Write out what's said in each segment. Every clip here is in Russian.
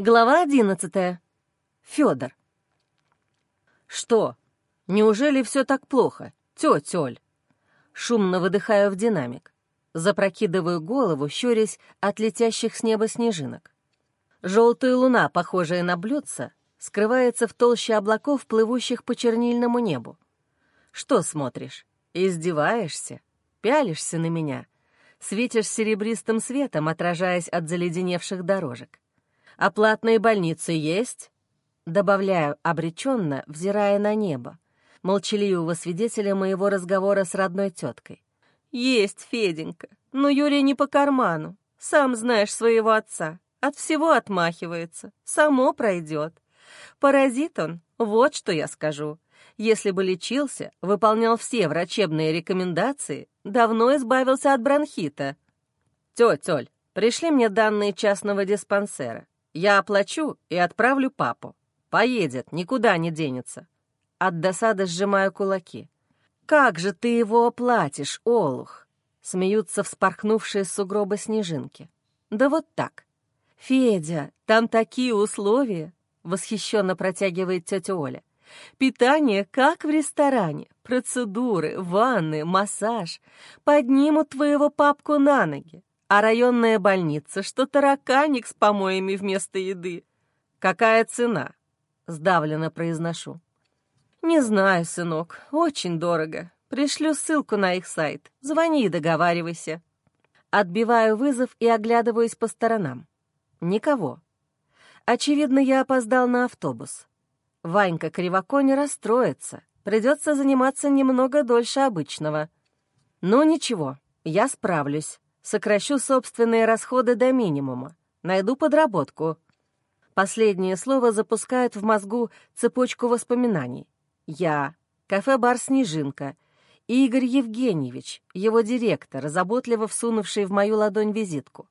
Глава одиннадцатая. Федор. «Что? Неужели все так плохо, тетя Оль?» Шумно выдыхаю в динамик. Запрокидываю голову, щурясь от летящих с неба снежинок. Желтая луна, похожая на блюдце, скрывается в толще облаков, плывущих по чернильному небу. Что смотришь? Издеваешься? Пялишься на меня? Светишь серебристым светом, отражаясь от заледеневших дорожек. «А платные больницы есть?» Добавляю обреченно, взирая на небо, молчаливого свидетеля моего разговора с родной теткой. «Есть, Феденька, но Юрий не по карману. Сам знаешь своего отца. От всего отмахивается. Само пройдет. Паразит он, вот что я скажу. Если бы лечился, выполнял все врачебные рекомендации, давно избавился от бронхита. Тетя Оль, пришли мне данные частного диспансера. Я оплачу и отправлю папу. Поедет, никуда не денется. От досады сжимаю кулаки. «Как же ты его оплатишь, Олух?» Смеются вспорхнувшие с сугроба снежинки. «Да вот так. Федя, там такие условия!» Восхищенно протягивает тетя Оля. «Питание, как в ресторане. Процедуры, ванны, массаж. Поднимут твоего папку на ноги а районная больница, что тараканик с помоями вместо еды. Какая цена? Сдавленно произношу. Не знаю, сынок, очень дорого. Пришлю ссылку на их сайт. Звони и договаривайся. Отбиваю вызов и оглядываюсь по сторонам. Никого. Очевидно, я опоздал на автобус. Ванька Кривоконь расстроится. Придется заниматься немного дольше обычного. Но ничего, я справлюсь. Сокращу собственные расходы до минимума. Найду подработку. Последнее слово запускает в мозгу цепочку воспоминаний. Я, кафе-бар «Снежинка», Игорь Евгеньевич, его директор, заботливо всунувший в мою ладонь визитку.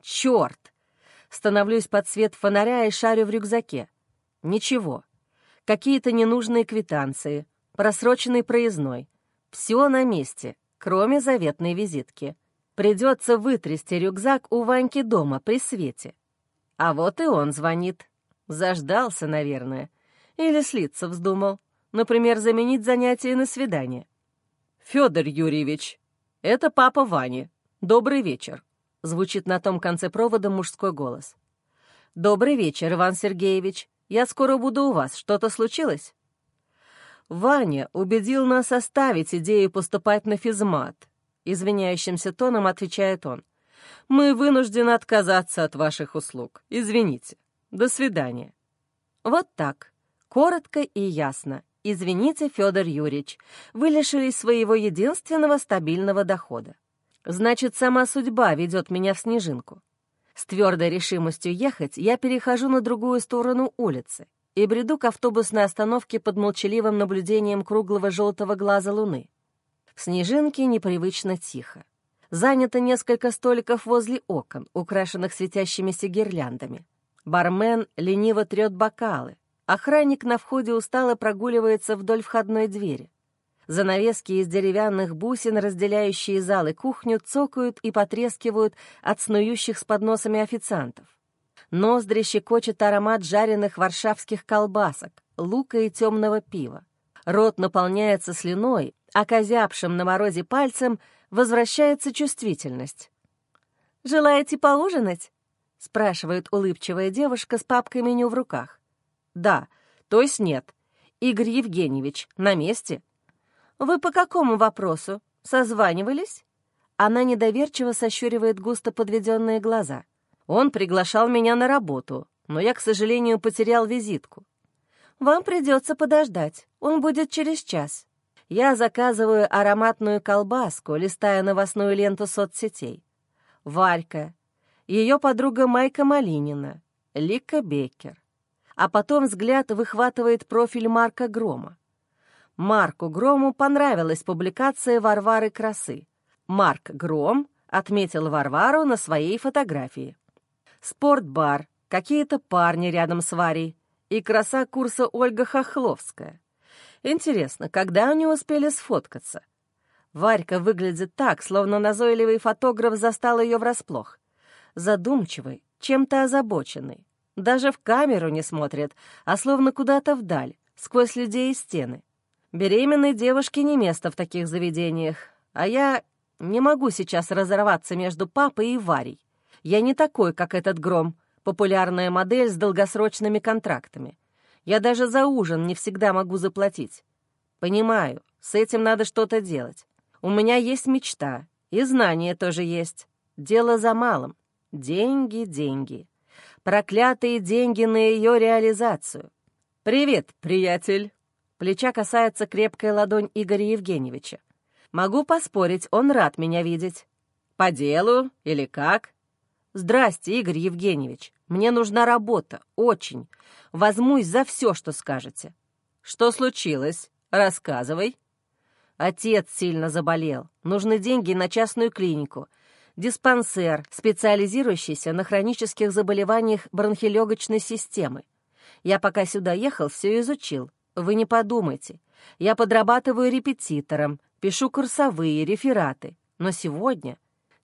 Черт! Становлюсь под свет фонаря и шарю в рюкзаке. Ничего. Какие-то ненужные квитанции, просроченный проездной. Все на месте, кроме заветной визитки. Придется вытрясти рюкзак у Ваньки дома при свете. А вот и он звонит. Заждался, наверное. Или слиться вздумал. Например, заменить занятие на свидание. «Федор Юрьевич, это папа Вани. Добрый вечер», — звучит на том конце провода мужской голос. «Добрый вечер, Иван Сергеевич. Я скоро буду у вас. Что-то случилось?» Ваня убедил нас оставить идею поступать на физмат, Извиняющимся тоном отвечает он. «Мы вынуждены отказаться от ваших услуг. Извините. До свидания». Вот так. Коротко и ясно. Извините, Федор Юрьевич, вы лишились своего единственного стабильного дохода. Значит, сама судьба ведет меня в снежинку. С твердой решимостью ехать я перехожу на другую сторону улицы и бреду к автобусной остановке под молчаливым наблюдением круглого желтого глаза луны. В снежинке непривычно тихо. Занято несколько столиков возле окон, украшенных светящимися гирляндами. Бармен лениво трет бокалы. Охранник на входе устало прогуливается вдоль входной двери. Занавески из деревянных бусин, разделяющие зал и кухню, цокают и потрескивают от снующих с подносами официантов. Ноздри щекочет аромат жареных варшавских колбасок, лука и темного пива. Рот наполняется слюной, а к озябшим на морозе пальцем возвращается чувствительность. «Желаете поужинать?» — спрашивает улыбчивая девушка с папкой меню в руках. «Да, то есть нет. Игорь Евгеньевич, на месте?» «Вы по какому вопросу? Созванивались?» Она недоверчиво сощуривает густо подведенные глаза. «Он приглашал меня на работу, но я, к сожалению, потерял визитку. Вам придется подождать, он будет через час я заказываю ароматную колбаску, листая новостную ленту соцсетей. Варька, ее подруга Майка Малинина, Лика Беккер. А потом взгляд выхватывает профиль Марка Грома. Марку Грому понравилась публикация Варвары Красы. Марк Гром отметил Варвару на своей фотографии. Спортбар, какие-то парни рядом с Варей и краса курса Ольга Хохловская. Интересно, когда они успели сфоткаться? Варька выглядит так, словно назойливый фотограф застал ее врасплох. Задумчивый, чем-то озабоченный. Даже в камеру не смотрит, а словно куда-то вдаль, сквозь людей и стены. Беременной девушке не место в таких заведениях, а я не могу сейчас разорваться между папой и Варей. Я не такой, как этот Гром, популярная модель с долгосрочными контрактами. Я даже за ужин не всегда могу заплатить. Понимаю, с этим надо что-то делать. У меня есть мечта, и знания тоже есть. Дело за малым. Деньги, деньги. Проклятые деньги на ее реализацию. «Привет, приятель!» Плеча касается крепкая ладонь Игоря Евгеньевича. Могу поспорить, он рад меня видеть. По делу или как? Здрасте, Игорь Евгеньевич. Мне нужна работа, очень. Возьмусь за все, что скажете. Что случилось? Рассказывай. Отец сильно заболел. Нужны деньги на частную клинику. Диспансер, специализирующийся на хронических заболеваниях бронхолегочной системы. Я пока сюда ехал, все изучил. Вы не подумайте. Я подрабатываю репетитором, пишу курсовые, рефераты. Но сегодня...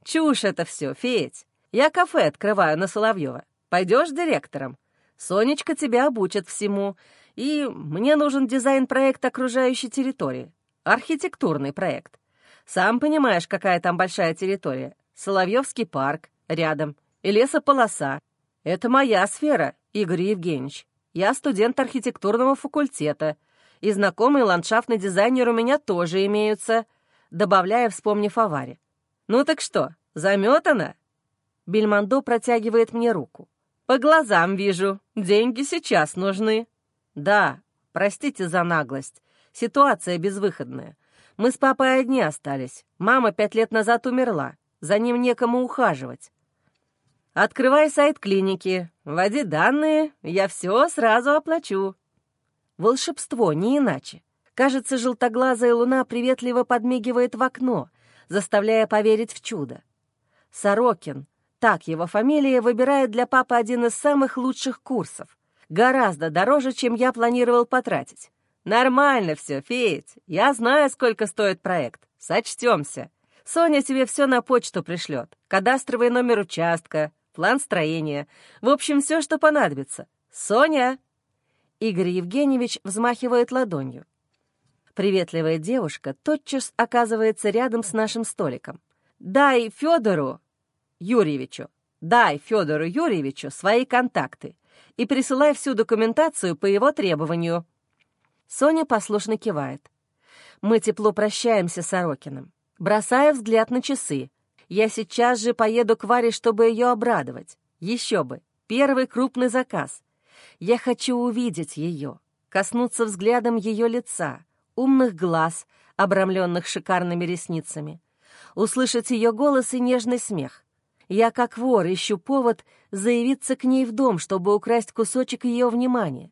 Чушь это все, Федь. Я кафе открываю на Соловьева. Пойдешь директором? Сонечка тебя обучит всему. И мне нужен дизайн-проект окружающей территории. Архитектурный проект. Сам понимаешь, какая там большая территория. Соловьевский парк рядом и лесополоса. Это моя сфера, Игорь Евгеньевич. Я студент архитектурного факультета, и знакомый ландшафтный дизайнер у меня тоже имеются, добавляя, вспомнив о. Ну так что, заметано? Бельмондо протягивает мне руку. «По глазам вижу. Деньги сейчас нужны». «Да, простите за наглость. Ситуация безвыходная. Мы с папой одни остались. Мама пять лет назад умерла. За ним некому ухаживать. Открывай сайт клиники, вводи данные, я все сразу оплачу». Волшебство, не иначе. Кажется, желтоглазая луна приветливо подмигивает в окно, заставляя поверить в чудо. Сорокин, так его фамилия выбирает для папы один из самых лучших курсов. Гораздо дороже, чем я планировал потратить. Нормально все, Федь. Я знаю, сколько стоит проект. Сочтемся. Соня тебе все на почту пришлет. Кадастровый номер участка, план строения. В общем, все, что понадобится. Соня!» Игорь Евгеньевич взмахивает ладонью. Приветливая девушка тотчас оказывается рядом с нашим столиком. «Дай Федору Юрьевичу, дай Федору Юрьевичу свои контакты и присылай всю документацию по его требованию». Соня послушно кивает. Мы тепло прощаемся с Сорокиным, бросая взгляд на часы. Я сейчас же поеду к Варе, чтобы ее обрадовать. Еще бы, первый крупный заказ. Я хочу увидеть ее, коснуться взглядом ее лица, умных глаз, обрамленных шикарными ресницами, услышать ее голос и нежный смех. Я, как вор, ищу повод заявиться к ней в дом, чтобы украсть кусочек ее внимания.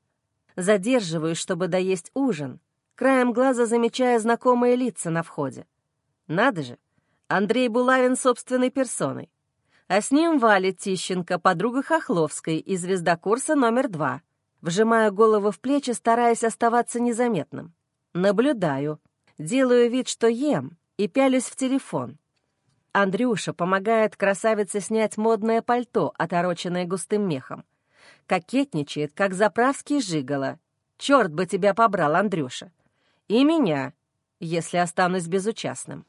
Задерживаюсь, чтобы доесть ужин, краем глаза замечая знакомые лица на входе. Надо же, Андрей Булавин собственной персоной. А с ним Валя Тищенко, подруга Хохловской и звезда курса номер два. Вжимаю голову в плечи, стараясь оставаться незаметным. Наблюдаю, делаю вид, что ем, и пялюсь в телефон. Андрюша помогает красавице снять модное пальто, отороченное густым мехом. Кокетничает, как заправский жигало. Черт бы тебя побрал, Андрюша. И меня, если останусь безучастным.